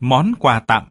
Món quà tặng.